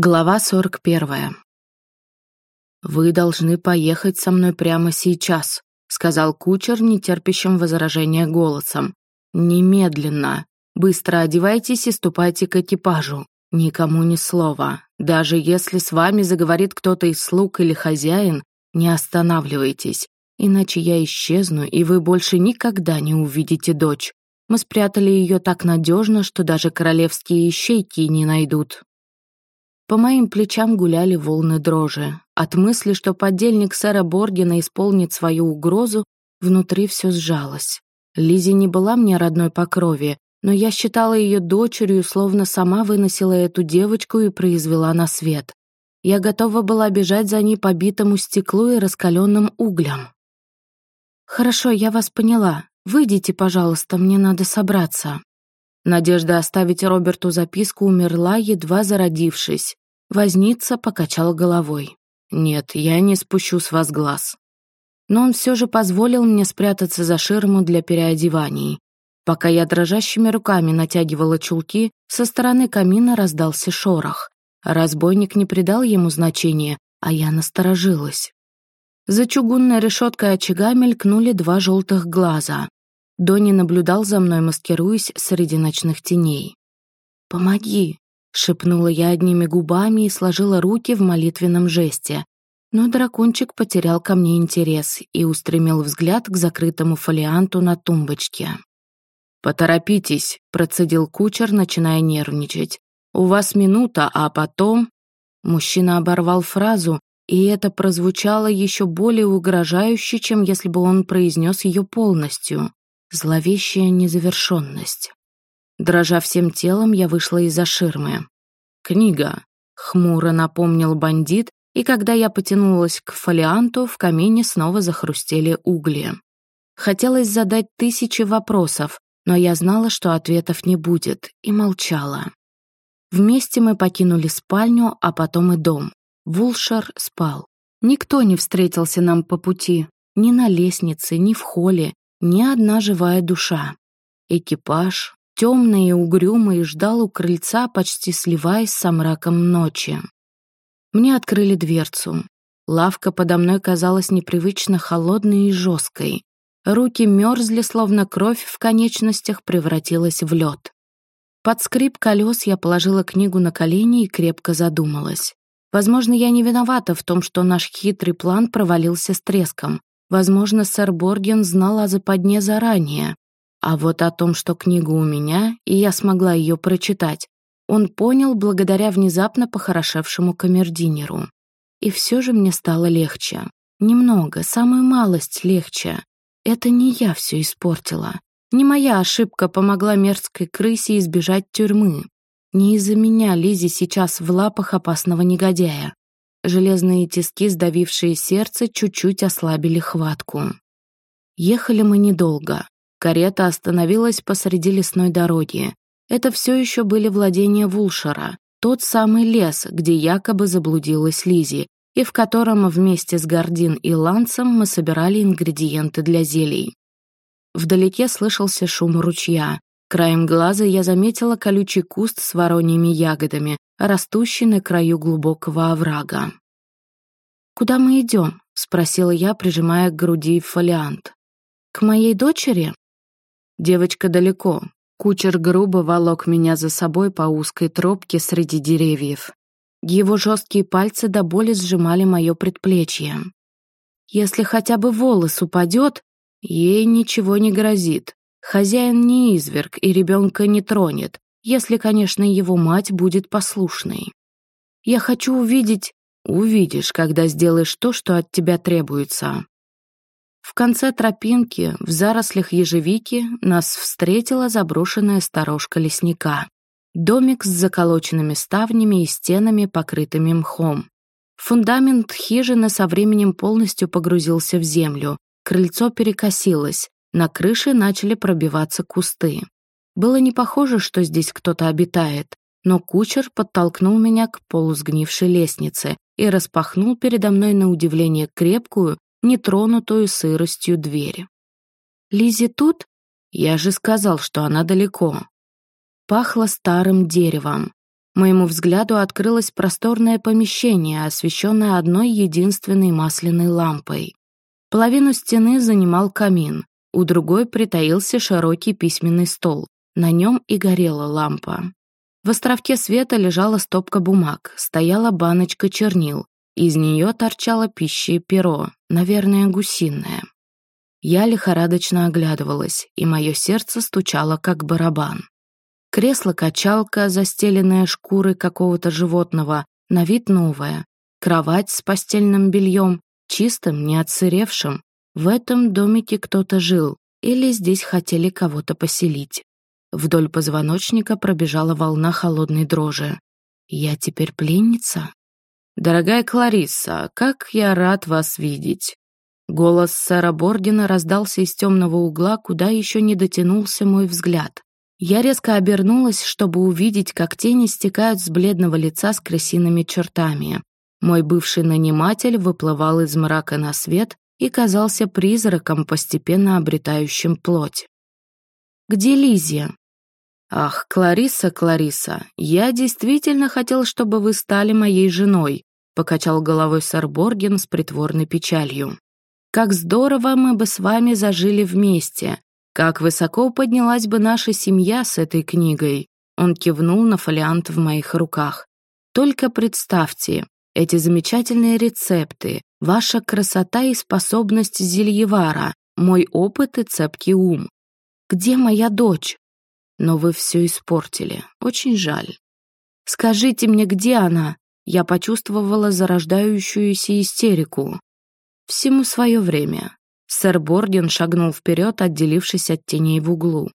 Глава 41. «Вы должны поехать со мной прямо сейчас», — сказал кучер, нетерпящим возражения голосом. «Немедленно. Быстро одевайтесь и ступайте к экипажу. Никому ни слова. Даже если с вами заговорит кто-то из слуг или хозяин, не останавливайтесь, иначе я исчезну, и вы больше никогда не увидите дочь. Мы спрятали ее так надежно, что даже королевские ищейки не найдут». По моим плечам гуляли волны дрожи. От мысли, что подельник сэра Боргена исполнит свою угрозу, внутри все сжалось. Лизи не была мне родной по крови, но я считала ее дочерью, словно сама выносила эту девочку и произвела на свет. Я готова была бежать за ней по битому стеклу и раскаленным углям. «Хорошо, я вас поняла. Выйдите, пожалуйста, мне надо собраться». Надежда оставить Роберту записку умерла, едва зародившись. Возница покачал головой. «Нет, я не спущу с вас глаз». Но он все же позволил мне спрятаться за ширму для переодеваний. Пока я дрожащими руками натягивала чулки, со стороны камина раздался шорох. Разбойник не придал ему значения, а я насторожилась. За чугунной решеткой очага мелькнули два желтых глаза. Донни наблюдал за мной, маскируясь среди ночных теней. «Помоги!» — шепнула я одними губами и сложила руки в молитвенном жесте. Но дракончик потерял ко мне интерес и устремил взгляд к закрытому фолианту на тумбочке. «Поторопитесь», — процедил кучер, начиная нервничать. «У вас минута, а потом...» Мужчина оборвал фразу, и это прозвучало еще более угрожающе, чем если бы он произнес ее полностью. Зловещая незавершенность. Дрожа всем телом, я вышла из-за ширмы. «Книга», — хмуро напомнил бандит, и когда я потянулась к фолианту, в камине снова захрустели угли. Хотелось задать тысячи вопросов, но я знала, что ответов не будет, и молчала. Вместе мы покинули спальню, а потом и дом. Вулшар спал. Никто не встретился нам по пути, ни на лестнице, ни в холле, ни одна живая душа. Экипаж, темный и угрюмый, ждал у крыльца, почти сливаясь с мраком ночи. Мне открыли дверцу. Лавка подо мной казалась непривычно холодной и жесткой. Руки мерзли, словно кровь в конечностях превратилась в лед. Под скрип колес я положила книгу на колени и крепко задумалась. Возможно, я не виновата в том, что наш хитрый план провалился с треском. Возможно, сэр Борген знал о западне заранее. А вот о том, что книга у меня, и я смогла ее прочитать, он понял благодаря внезапно похорошевшему камердинеру. И все же мне стало легче. Немного, самую малость легче. Это не я все испортила. Не моя ошибка помогла мерзкой крысе избежать тюрьмы. Не из-за меня Лизи сейчас в лапах опасного негодяя. Железные тиски, сдавившие сердце, чуть-чуть ослабили хватку. Ехали мы недолго. Карета остановилась посреди лесной дороги. Это все еще были владения Вулшера, тот самый лес, где якобы заблудилась Лизи, и в котором вместе с Гордин и Лансом мы собирали ингредиенты для зелий. Вдалеке слышался шум ручья. Краем глаза я заметила колючий куст с вороньими ягодами, растущий на краю глубокого оврага. «Куда мы идем?» — спросила я, прижимая к груди фолиант. «К моей дочери?» «Девочка далеко». Кучер грубо волок меня за собой по узкой тропке среди деревьев. Его жесткие пальцы до боли сжимали мое предплечье. «Если хотя бы волос упадет, ей ничего не грозит. Хозяин не изверг и ребенка не тронет если, конечно, его мать будет послушной. Я хочу увидеть... Увидишь, когда сделаешь то, что от тебя требуется. В конце тропинки, в зарослях ежевики, нас встретила заброшенная сторожка лесника. Домик с заколоченными ставнями и стенами, покрытыми мхом. Фундамент хижины со временем полностью погрузился в землю. Крыльцо перекосилось, на крыше начали пробиваться кусты. Было не похоже, что здесь кто-то обитает, но кучер подтолкнул меня к полусгнившей лестнице и распахнул передо мной на удивление крепкую, нетронутую сыростью дверь. Лизи тут? Я же сказал, что она далеко. Пахло старым деревом. Моему взгляду открылось просторное помещение, освещенное одной единственной масляной лампой. Половину стены занимал камин, у другой притаился широкий письменный стол. На нем и горела лампа. В островке света лежала стопка бумаг, стояла баночка чернил. Из нее торчало пища и перо, наверное, гусиное. Я лихорадочно оглядывалась, и мое сердце стучало, как барабан. Кресло-качалка, застеленное шкурой какого-то животного, на вид новое. Кровать с постельным бельем, чистым, не отсыревшим. В этом домике кто-то жил, или здесь хотели кого-то поселить. Вдоль позвоночника пробежала волна холодной дрожи. «Я теперь пленница?» «Дорогая Кларисса, как я рад вас видеть!» Голос сэра Бордина раздался из темного угла, куда еще не дотянулся мой взгляд. Я резко обернулась, чтобы увидеть, как тени стекают с бледного лица с крысиными чертами. Мой бывший наниматель выплывал из мрака на свет и казался призраком, постепенно обретающим плоть. «Где Лизия?» «Ах, Клариса, Клариса, я действительно хотел, чтобы вы стали моей женой», покачал головой сэр Борген с притворной печалью. «Как здорово мы бы с вами зажили вместе! Как высоко поднялась бы наша семья с этой книгой!» Он кивнул на фолиант в моих руках. «Только представьте, эти замечательные рецепты, ваша красота и способность зельевара, мой опыт и цепкий ум. Где моя дочь? Но вы все испортили. Очень жаль. Скажите мне, где она? Я почувствовала зарождающуюся истерику. Всему свое время. Сэр Борден шагнул вперед, отделившись от теней в углу.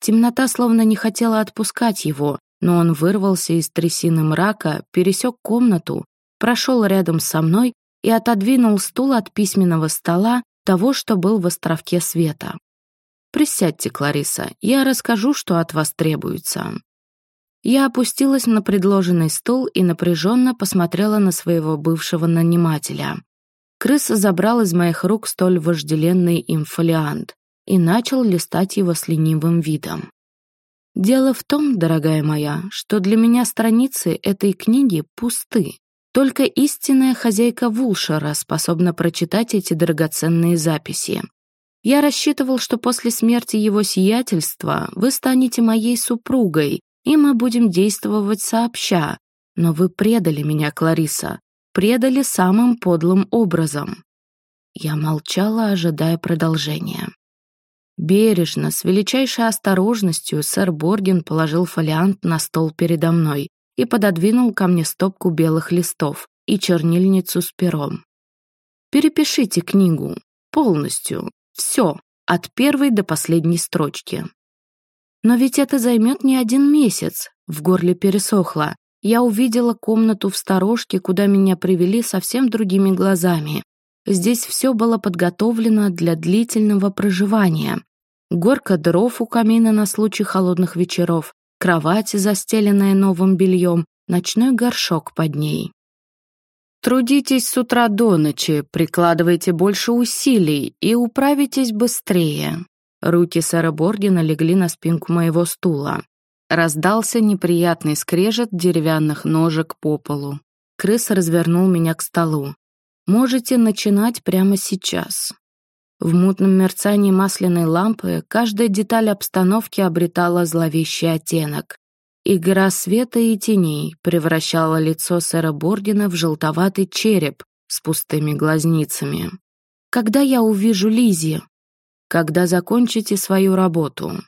Темнота словно не хотела отпускать его, но он вырвался из трясины мрака, пересек комнату, прошел рядом со мной и отодвинул стул от письменного стола того, что был в островке света. «Присядьте, Клариса, я расскажу, что от вас требуется». Я опустилась на предложенный стул и напряженно посмотрела на своего бывшего нанимателя. Крыс забрал из моих рук столь вожделенный им фолиант и начал листать его с ленивым видом. Дело в том, дорогая моя, что для меня страницы этой книги пусты. Только истинная хозяйка Вулшера способна прочитать эти драгоценные записи. Я рассчитывал, что после смерти его сиятельства вы станете моей супругой, и мы будем действовать сообща. Но вы предали меня, Клариса, предали самым подлым образом. Я молчала, ожидая продолжения. Бережно, с величайшей осторожностью, сэр Борген положил фолиант на стол передо мной и пододвинул ко мне стопку белых листов и чернильницу с пером. «Перепишите книгу. Полностью. Все, от первой до последней строчки. Но ведь это займет не один месяц. В горле пересохло. Я увидела комнату в сторожке, куда меня привели совсем другими глазами. Здесь все было подготовлено для длительного проживания. Горка дров у камина на случай холодных вечеров, кровать, застеленная новым бельем, ночной горшок под ней. Трудитесь с утра до ночи, прикладывайте больше усилий и управитесь быстрее. Руки сэра Боргина легли на спинку моего стула. Раздался неприятный скрежет деревянных ножек по полу. Крыс развернул меня к столу. Можете начинать прямо сейчас. В мутном мерцании масляной лампы каждая деталь обстановки обретала зловещий оттенок. Игра света и теней превращала лицо сэра Бордина в желтоватый череп с пустыми глазницами. «Когда я увижу Лизи?» «Когда закончите свою работу?»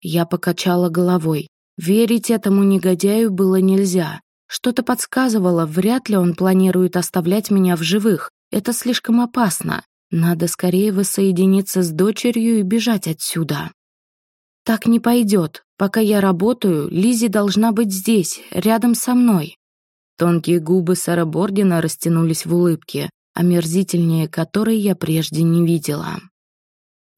Я покачала головой. Верить этому негодяю было нельзя. Что-то подсказывало, вряд ли он планирует оставлять меня в живых. Это слишком опасно. Надо скорее воссоединиться с дочерью и бежать отсюда. Так не пойдет. Пока я работаю, Лизи должна быть здесь, рядом со мной. Тонкие губы сэра Бордина растянулись в улыбке, омерзительнее которой я прежде не видела.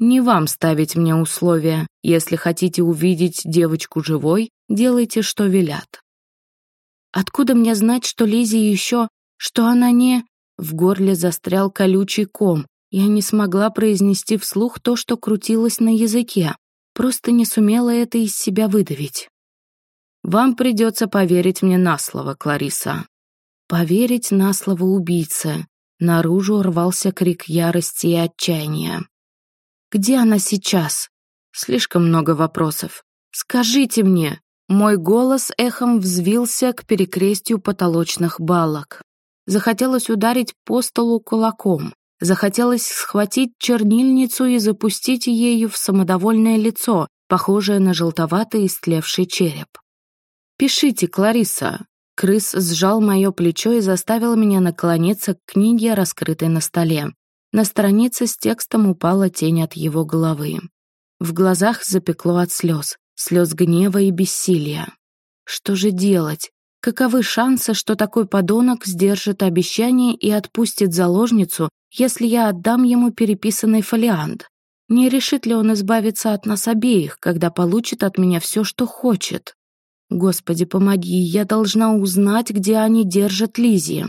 Не вам ставить мне условия. Если хотите увидеть девочку живой, делайте, что велят. Откуда мне знать, что Лизи еще, что она не... В горле застрял колючий ком. Я не смогла произнести вслух то, что крутилось на языке. Просто не сумела это из себя выдавить. Вам придется поверить мне на слово, Клариса». Поверить на слово убийцы. Наружу рвался крик ярости и отчаяния. «Где она сейчас?» Слишком много вопросов. «Скажите мне!» Мой голос эхом взвился к перекрестию потолочных балок. Захотелось ударить по столу кулаком. Захотелось схватить чернильницу и запустить ею в самодовольное лицо, похожее на желтоватый истлевший череп. «Пишите, Клариса». Крыс сжал мое плечо и заставил меня наклониться к книге, раскрытой на столе. На странице с текстом упала тень от его головы. В глазах запекло от слез, слез гнева и бессилия. Что же делать? Каковы шансы, что такой подонок сдержит обещание и отпустит заложницу, если я отдам ему переписанный фолиант? Не решит ли он избавиться от нас обеих, когда получит от меня все, что хочет? Господи, помоги, я должна узнать, где они держат Лизи.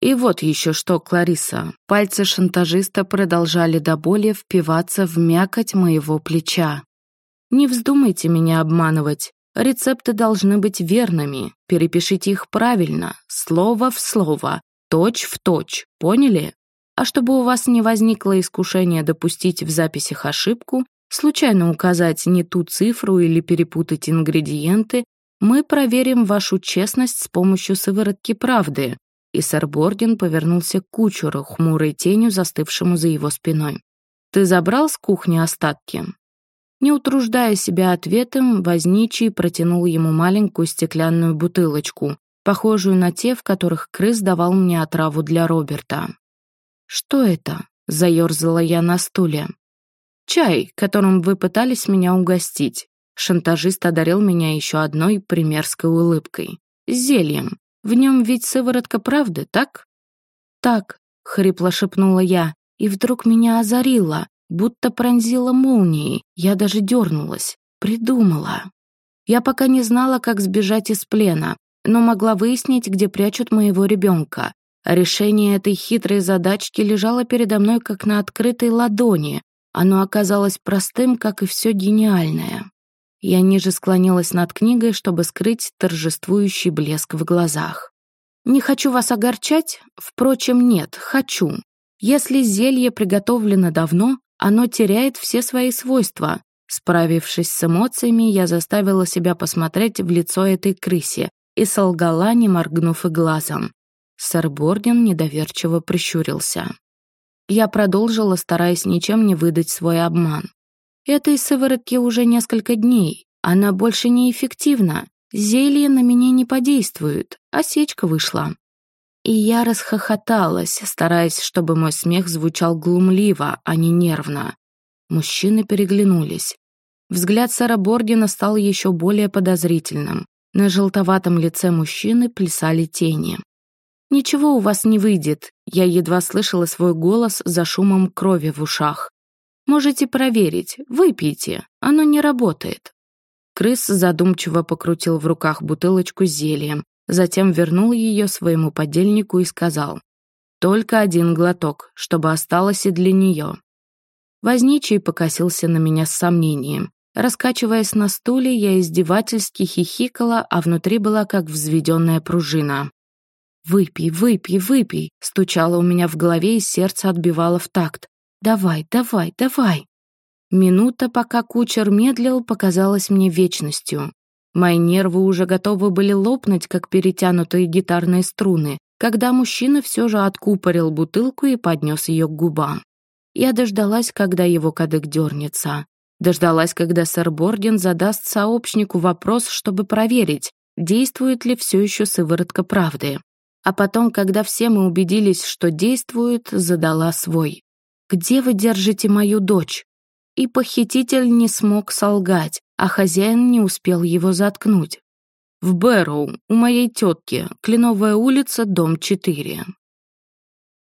И вот еще что, Клариса. Пальцы шантажиста продолжали до боли впиваться в мякоть моего плеча. Не вздумайте меня обманывать. Рецепты должны быть верными. Перепишите их правильно, слово в слово, точь в точь. Поняли? А чтобы у вас не возникло искушения допустить в записях ошибку, случайно указать не ту цифру или перепутать ингредиенты, мы проверим вашу честность с помощью сыворотки правды. И сэр Борден повернулся к кучеру, хмурой тенью, застывшему за его спиной. «Ты забрал с кухни остатки?» Не утруждая себя ответом, возничий протянул ему маленькую стеклянную бутылочку, похожую на те, в которых крыс давал мне отраву для Роберта. «Что это?» — заерзала я на стуле. «Чай, которым вы пытались меня угостить». Шантажист одарил меня еще одной примерской улыбкой. «Зельем. В нем ведь сыворотка правды, так?» «Так», — хрипло шепнула я, и вдруг меня озарило, будто пронзила молнией. Я даже дернулась. Придумала. Я пока не знала, как сбежать из плена, но могла выяснить, где прячут моего ребенка. Решение этой хитрой задачки лежало передо мной как на открытой ладони. Оно оказалось простым, как и все гениальное. Я ниже склонилась над книгой, чтобы скрыть торжествующий блеск в глазах. «Не хочу вас огорчать? Впрочем, нет, хочу. Если зелье приготовлено давно, оно теряет все свои свойства. Справившись с эмоциями, я заставила себя посмотреть в лицо этой крысе и солгала, не моргнув и глазом. Сэр Борден недоверчиво прищурился. Я продолжила, стараясь ничем не выдать свой обман. Этой сыворотке уже несколько дней. Она больше не эффективна. Зелье на меня не подействует. Осечка вышла. И я расхохоталась, стараясь, чтобы мой смех звучал глумливо, а не нервно. Мужчины переглянулись. Взгляд сэра Боргена стал еще более подозрительным. На желтоватом лице мужчины плясали тени. «Ничего у вас не выйдет», я едва слышала свой голос за шумом крови в ушах. «Можете проверить, выпейте, оно не работает». Крыс задумчиво покрутил в руках бутылочку с зельем, затем вернул ее своему подельнику и сказал, «Только один глоток, чтобы осталось и для нее». Возничий покосился на меня с сомнением. Раскачиваясь на стуле, я издевательски хихикала, а внутри была как взведенная пружина. «Выпей, выпей, выпей!» стучало у меня в голове, и сердце отбивало в такт. «Давай, давай, давай!» Минута, пока кучер медлил, показалась мне вечностью. Мои нервы уже готовы были лопнуть, как перетянутые гитарные струны, когда мужчина все же откупорил бутылку и поднес ее к губам. Я дождалась, когда его кадык дернется. Дождалась, когда сэр Борден задаст сообщнику вопрос, чтобы проверить, действует ли все еще сыворотка правды. А потом, когда все мы убедились, что действует, задала свой. «Где вы держите мою дочь?» И похититель не смог солгать а хозяин не успел его заткнуть. «В Бэрроу, у моей тетки, Кленовая улица, дом 4».